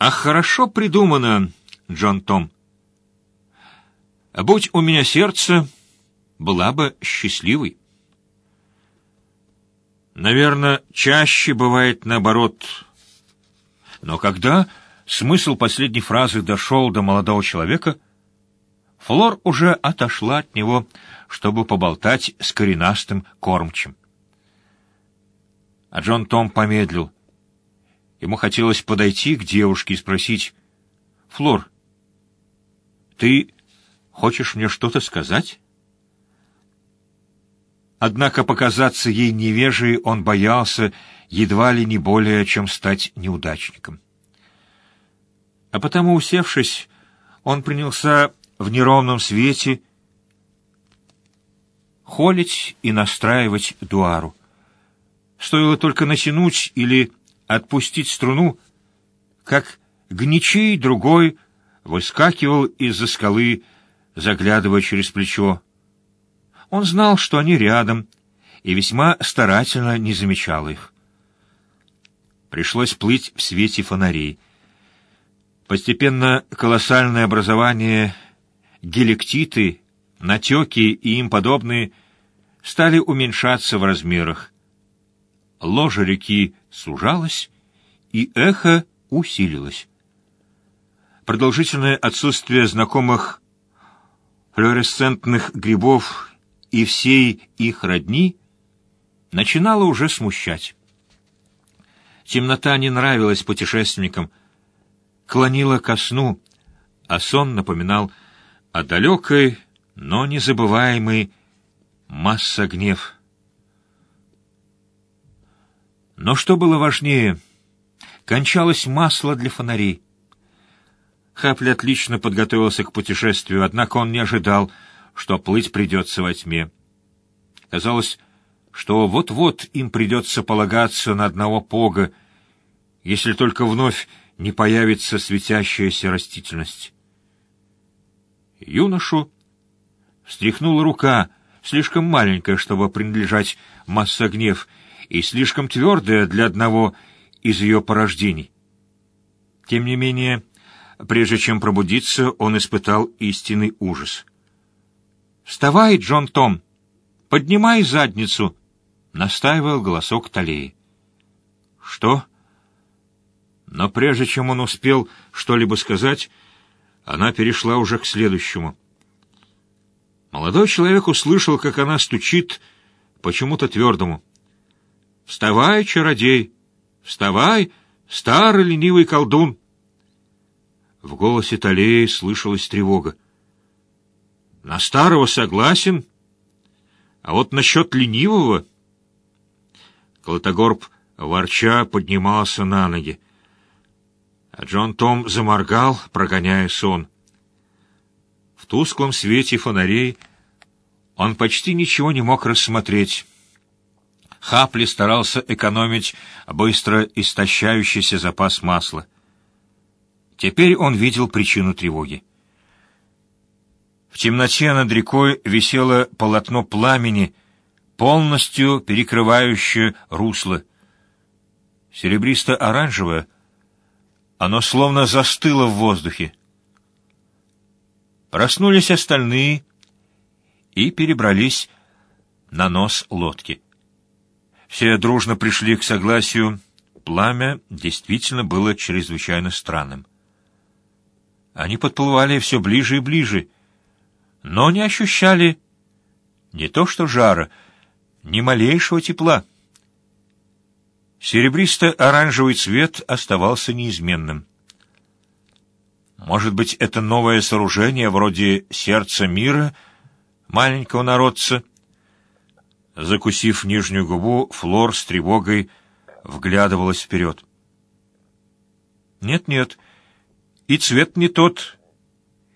«А хорошо придумано, Джон Том. Будь у меня сердце, была бы счастливой». Наверное, чаще бывает наоборот. Но когда смысл последней фразы дошел до молодого человека, Флор уже отошла от него, чтобы поболтать с коренастым кормчим. А Джон Том помедлил. Ему хотелось подойти к девушке и спросить, «Флор, ты хочешь мне что-то сказать?» Однако показаться ей невежей он боялся едва ли не более, чем стать неудачником. А потому, усевшись, он принялся в неровном свете холить и настраивать дуару. Стоило только натянуть или отпустить струну, как гничей другой выскакивал из-за скалы, заглядывая через плечо. Он знал, что они рядом, и весьма старательно не замечал их. Пришлось плыть в свете фонарей. Постепенно колоссальное образование, геликтиты, натеки и им подобные стали уменьшаться в размерах. Ложа реки сужалась, и эхо усилилось. Продолжительное отсутствие знакомых флуоресцентных грибов и всей их родни начинало уже смущать. Темнота не нравилась путешественникам, клонила ко сну, а сон напоминал о далекой, но незабываемой массогнев. Но что было важнее? Кончалось масло для фонарей. Хапли отлично подготовился к путешествию, однако он не ожидал, что плыть придется во тьме. Казалось, что вот-вот им придется полагаться на одного пога, если только вновь не появится светящаяся растительность. Юношу встряхнула рука, слишком маленькая, чтобы принадлежать массогнев, и слишком твердая для одного из ее порождений. Тем не менее, прежде чем пробудиться, он испытал истинный ужас. «Вставай, Джон Том! Поднимай задницу!» — настаивал голосок Талии. «Что?» Но прежде чем он успел что-либо сказать, она перешла уже к следующему. Молодой человек услышал, как она стучит почему-то твердому. «Вставай, чародей! Вставай, старый ленивый колдун!» В голосе Талии слышалась тревога. На старого согласен, а вот насчет ленивого... Колотогорб, ворча, поднимался на ноги. А Джон Том заморгал, прогоняя сон. В тусклом свете фонарей он почти ничего не мог рассмотреть. Хапли старался экономить быстро истощающийся запас масла. Теперь он видел причину тревоги. В темноте над рекой висело полотно пламени, полностью перекрывающее русло. Серебристо-оранжевое, оно словно застыло в воздухе. Проснулись остальные и перебрались на нос лодки. Все дружно пришли к согласию, пламя действительно было чрезвычайно странным. Они подплывали все ближе и ближе — но не ощущали не то что жара, ни малейшего тепла. Серебристо-оранжевый цвет оставался неизменным. Может быть, это новое сооружение вроде сердца мира, маленького народца? Закусив нижнюю губу, Флор с тревогой вглядывалась вперед. Нет-нет, и цвет не тот,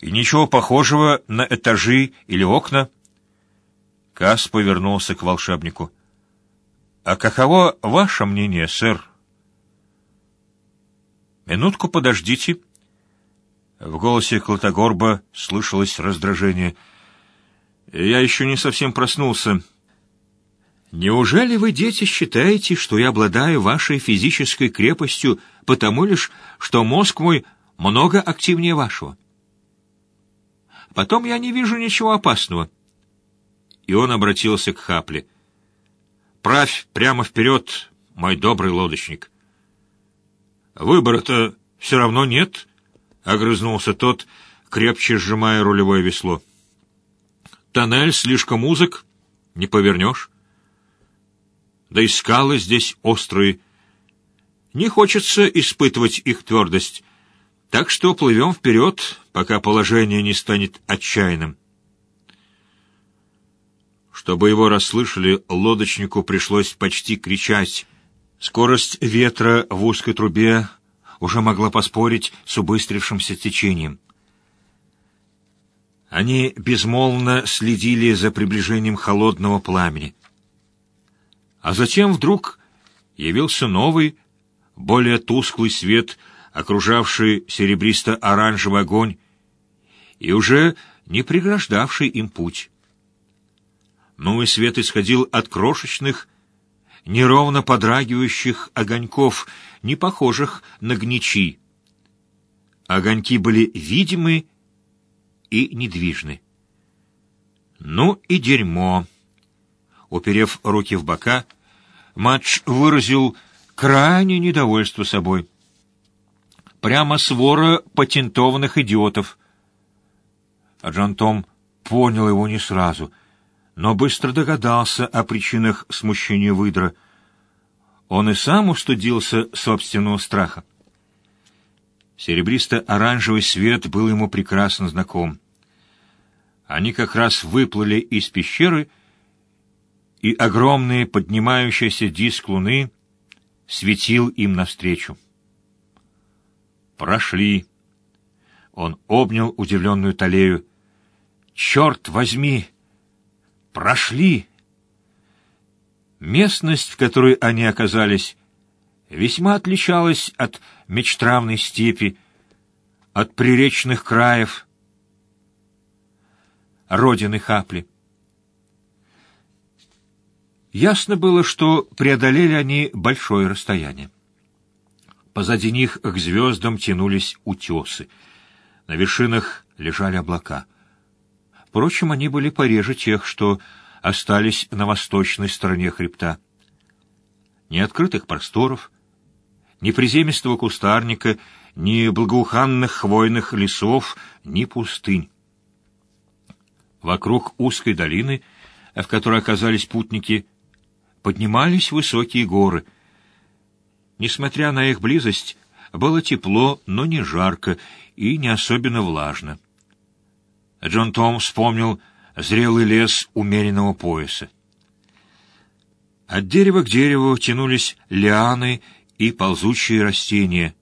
и ничего похожего на этажи или окна. Кас повернулся к волшебнику. «А каково ваше мнение, сэр?» «Минутку подождите». В голосе Клотогорба слышалось раздражение. «Я еще не совсем проснулся. Неужели вы, дети, считаете, что я обладаю вашей физической крепостью потому лишь, что мозг мой много активнее вашего? Потом я не вижу ничего опасного. И он обратился к Хапле. «Правь прямо вперед, мой добрый лодочник». «Выбора-то все равно нет», — огрызнулся тот, крепче сжимая рулевое весло. «Тоннель слишком узок, не повернешь. Да и скалы здесь острые. Не хочется испытывать их твердость, так что плывем вперед, пока положение не станет отчаянным». Чтобы его расслышали, лодочнику пришлось почти кричать. Скорость ветра в узкой трубе уже могла поспорить с убыстрившимся течением. Они безмолвно следили за приближением холодного пламени. А затем вдруг явился новый, более тусклый свет, окружавший серебристо-оранжевый огонь, и уже не преграждавший им путь. Новый свет исходил от крошечных, неровно подрагивающих огоньков, не похожих на гничи. Огоньки были видимы и недвижны. Ну и дерьмо. Уперев руки в бока, Матч выразил крайнее недовольство собой. Прямо свора патентованных идиотов. А Джон Том понял его не сразу — но быстро догадался о причинах смущения выдра. Он и сам устудился собственного страха. Серебристо-оранжевый свет был ему прекрасно знаком. Они как раз выплыли из пещеры, и огромный поднимающийся диск луны светил им навстречу. «Прошли!» Он обнял удивленную Талею. «Черт возьми! прошли. Местность, в которой они оказались, весьма отличалась от мечтравной степи, от приречных краев, родины Хапли. Ясно было, что преодолели они большое расстояние. Позади них к звездам тянулись утесы. На вершинах лежали облака — Впрочем, они были пореже тех, что остались на восточной стороне хребта. Ни открытых просторов, ни приземистого кустарника, ни благоуханных хвойных лесов, ни пустынь. Вокруг узкой долины, в которой оказались путники, поднимались высокие горы. Несмотря на их близость, было тепло, но не жарко и не особенно влажно. Джон Том вспомнил зрелый лес умеренного пояса. От дерева к дереву тянулись лианы и ползучие растения.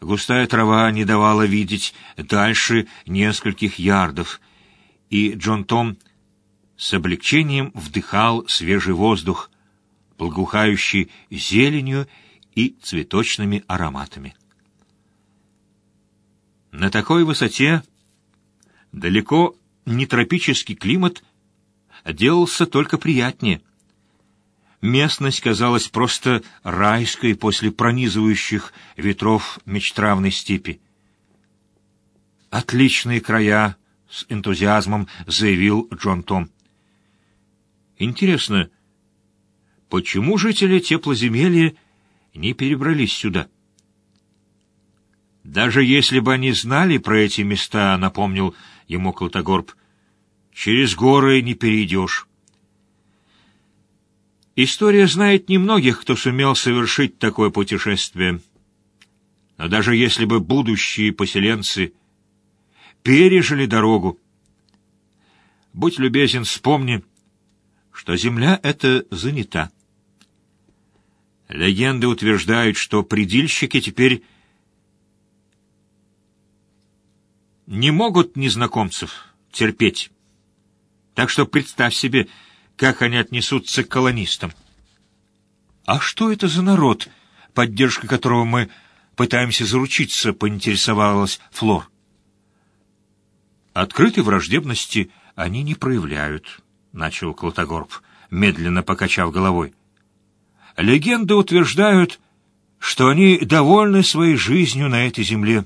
Густая трава не давала видеть дальше нескольких ярдов, и Джон Том с облегчением вдыхал свежий воздух, благоухающий зеленью и цветочными ароматами. На такой высоте Далеко не тропический климат делался только приятнее. Местность казалась просто райской после пронизывающих ветров мечтравной степи. «Отличные края!» — с энтузиазмом заявил Джон Том. «Интересно, почему жители теплоземелья не перебрались сюда?» «Даже если бы они знали про эти места», — напомнил ему Клотогорб. «Через горы не перейдешь». История знает немногих, кто сумел совершить такое путешествие. Но даже если бы будущие поселенцы пережили дорогу, будь любезен, вспомни, что земля эта занята. Легенды утверждают, что предильщики теперь не могут незнакомцев терпеть. Так что представь себе, как они отнесутся к колонистам. А что это за народ, поддержка которого мы пытаемся заручиться, поинтересовалась Флор. Открытой враждебности они не проявляют, начал Клотогорб. медленно покачав головой. «Легенды утверждают, что они довольны своей жизнью на этой земле.